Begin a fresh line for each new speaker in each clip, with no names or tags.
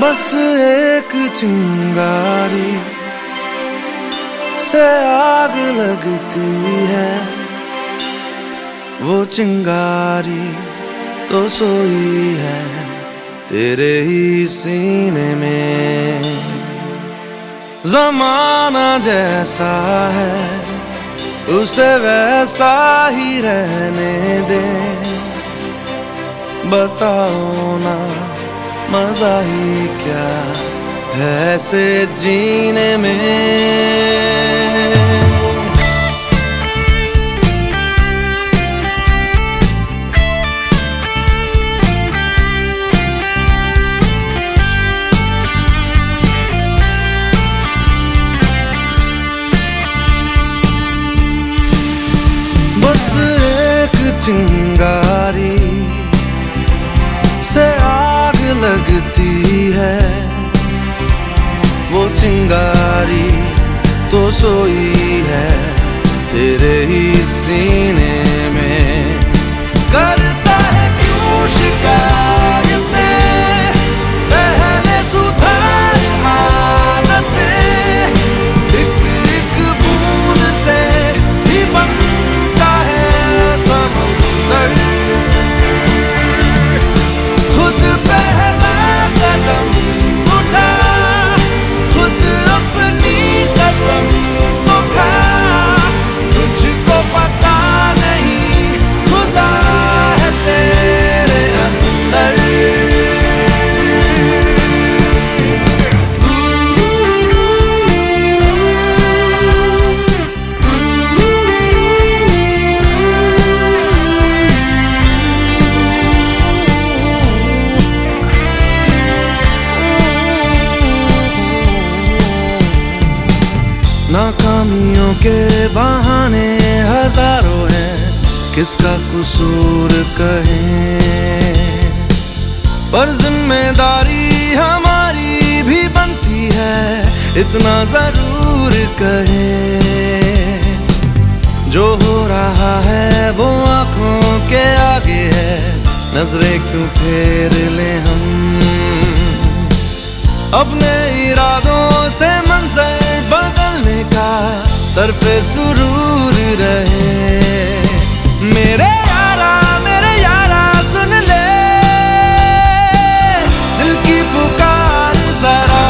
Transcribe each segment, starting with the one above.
बस एक चिंगारी से आग लगती है। वो चिंगारी तो सोई है तेरे ही सीने में। जमाना जैसा है, उसे वैसा ही रहने दे। बताओ ना मज़ा ही क्या ऐसे जीने में? है वो चिंगारी तो सोई है तेरे ही सीने नाकामियों के बहाने हज़ारों हैं। किसका कसूर कहें? पर ज़िम्मेदारी हमारी भी बनती है, इतना ज़रूर कहें। जो हो रहा है वो आँखों के आगे है, नज़रें क्यों फेर ले हम? अपने इरादों से मंजर सर पे सुरूर रहे। मेरे यारा मेरे यारा, सुन ले। दिल की पुकार जरा।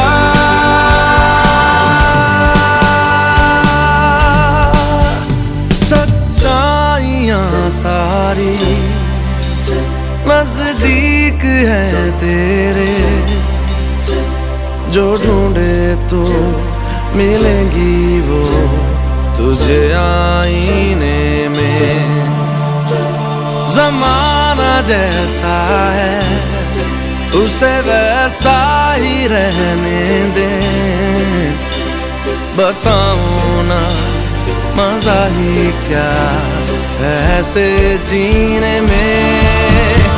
सच्चाइयाँ सारी नज़दीक है तेरे। जो ढूंढे तो मिलेंगी। तुझे आईने में जमाना जैसा है उसे वैसा ही रहने दे। बताओ ना, मज़ा ही क्या ऐसे जीने में?